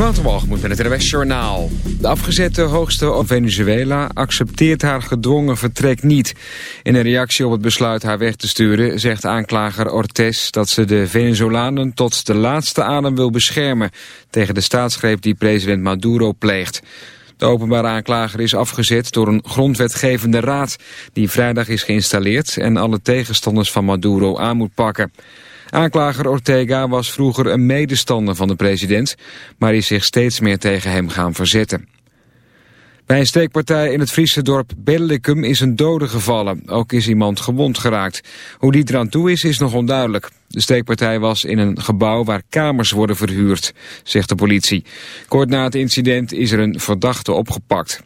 Waterwalgemoed met het RWS Journaal. De afgezette hoogste van Venezuela accepteert haar gedwongen vertrek niet. In een reactie op het besluit haar weg te sturen... zegt aanklager Ortez dat ze de Venezolanen tot de laatste adem wil beschermen... tegen de staatsgreep die president Maduro pleegt. De openbare aanklager is afgezet door een grondwetgevende raad... die vrijdag is geïnstalleerd en alle tegenstanders van Maduro aan moet pakken. Aanklager Ortega was vroeger een medestander van de president, maar is zich steeds meer tegen hem gaan verzetten. Bij een steekpartij in het Friese dorp Bellicum is een dode gevallen. Ook is iemand gewond geraakt. Hoe die eraan toe is, is nog onduidelijk. De steekpartij was in een gebouw waar kamers worden verhuurd, zegt de politie. Kort na het incident is er een verdachte opgepakt.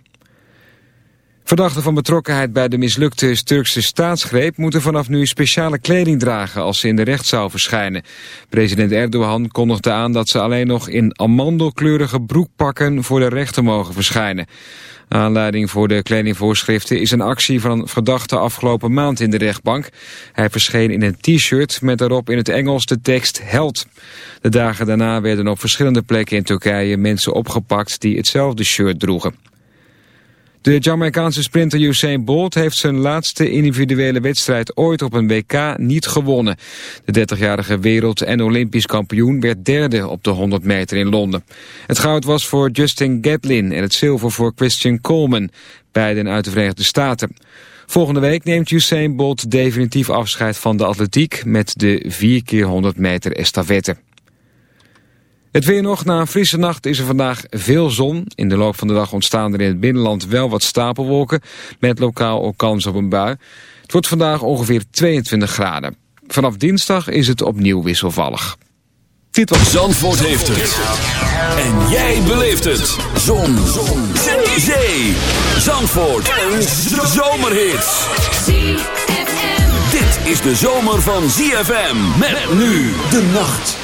Verdachten van betrokkenheid bij de mislukte Turkse staatsgreep moeten vanaf nu speciale kleding dragen als ze in de rechtszaal verschijnen. President Erdogan kondigde aan dat ze alleen nog in amandelkleurige broekpakken voor de rechter mogen verschijnen. Aanleiding voor de kledingvoorschriften is een actie van een verdachte afgelopen maand in de rechtbank. Hij verscheen in een t-shirt met daarop in het Engels de tekst held. De dagen daarna werden op verschillende plekken in Turkije mensen opgepakt die hetzelfde shirt droegen. De Jamaicaanse sprinter Usain Bolt heeft zijn laatste individuele wedstrijd ooit op een WK niet gewonnen. De 30-jarige wereld- en olympisch kampioen werd derde op de 100 meter in Londen. Het goud was voor Justin Gatlin en het zilver voor Christian Coleman, beiden uit de Verenigde Staten. Volgende week neemt Usain Bolt definitief afscheid van de atletiek met de 4 keer 100 meter estafette. Het weer nog. Na een frisse nacht is er vandaag veel zon. In de loop van de dag ontstaan er in het binnenland wel wat stapelwolken... met lokaal ook kans op een bui. Het wordt vandaag ongeveer 22 graden. Vanaf dinsdag is het opnieuw wisselvallig. Dit was... Zandvoort heeft het. En jij beleeft het. Zon. zon. Zee. Zee. Zandvoort. Een zomerhit. Dit is de zomer van ZFM. Met nu de nacht.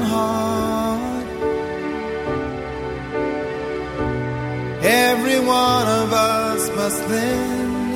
Every one of us must lend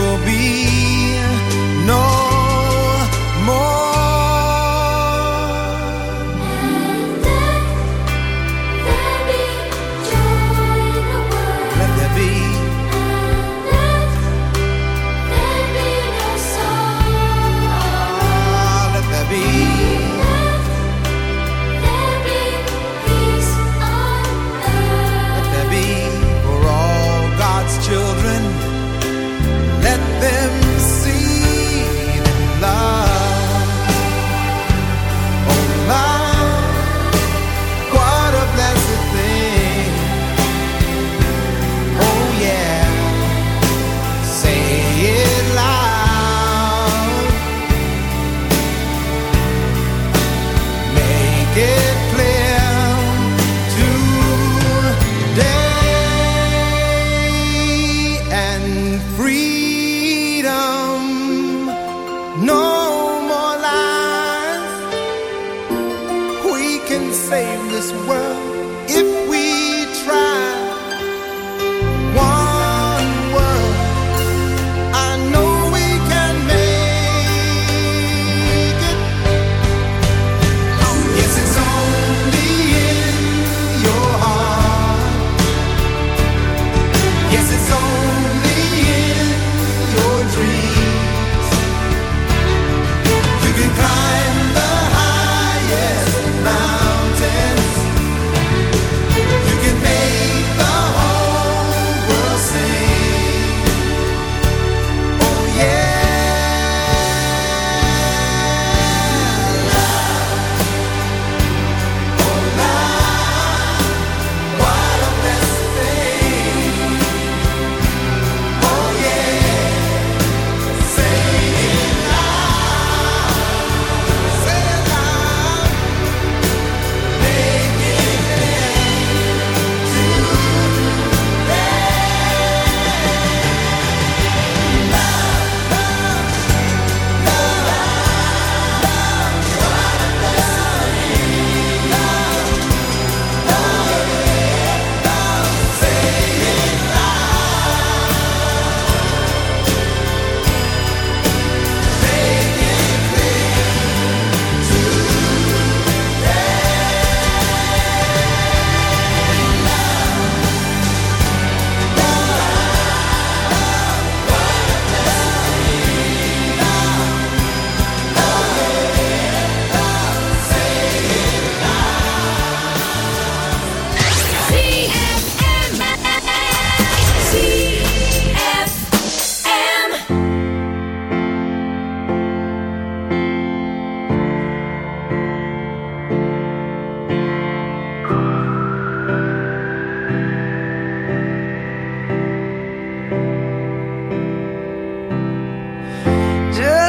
be.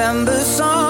December song.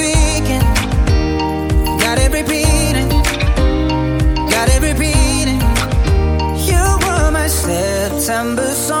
September song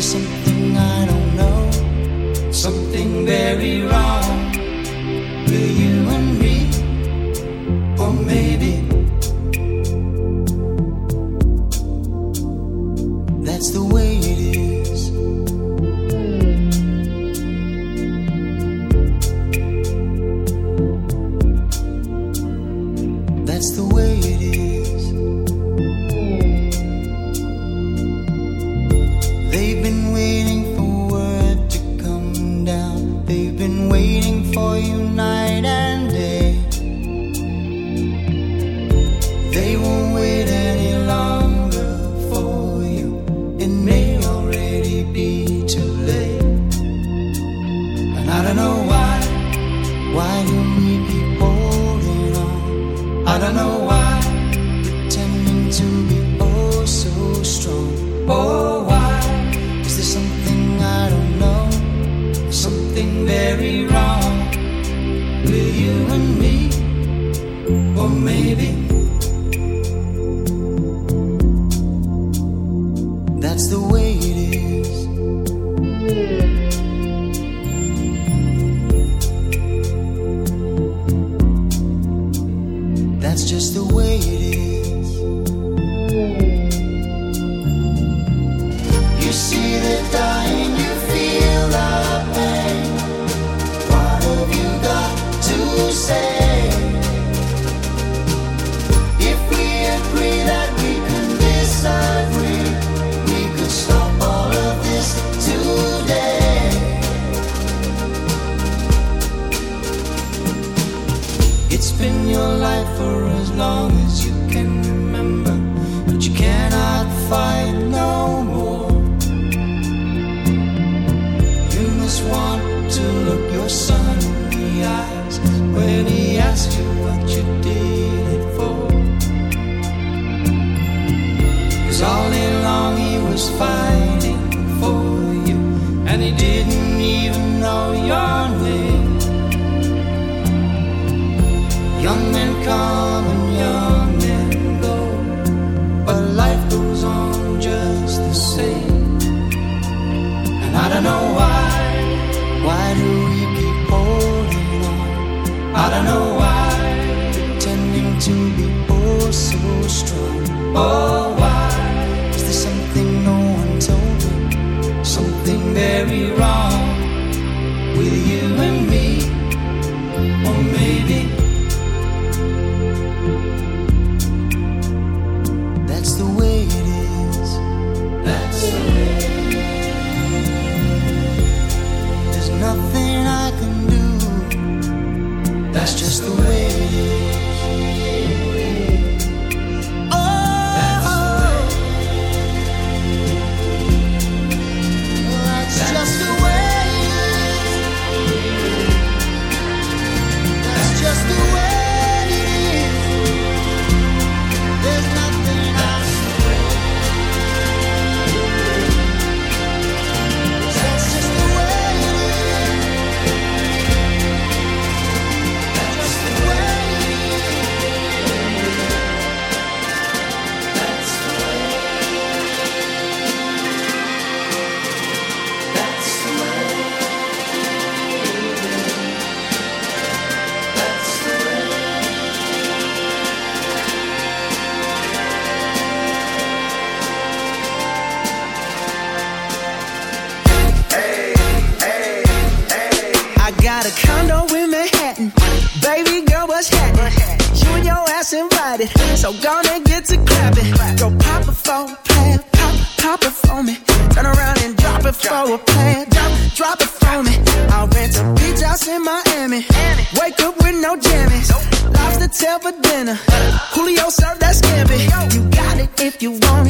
Something I don't know? Something very wrong It's been your life for as long as you can remember, but you cannot fight no more. You must want to look your son in the eyes when he asks you what you did it for. Cause all day long he was fighting for you, and he didn't even know your Young men come and young men go, but life goes on just the same. And I don't know why, why do we keep holding on? I don't know why, pretending to be oh so strong. Oh, why is there something no one told me? Something very wrong invited. So gonna get to clapping. Go pop it for a plan. Pop, pop it for me. Turn around and drop it for a plan. Drop, drop it for me. I'll rent a beach house in Miami. Wake up with no jammies. Lobster tail for dinner. Julio serve that scampi. You got it if you want it.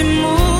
寂寞。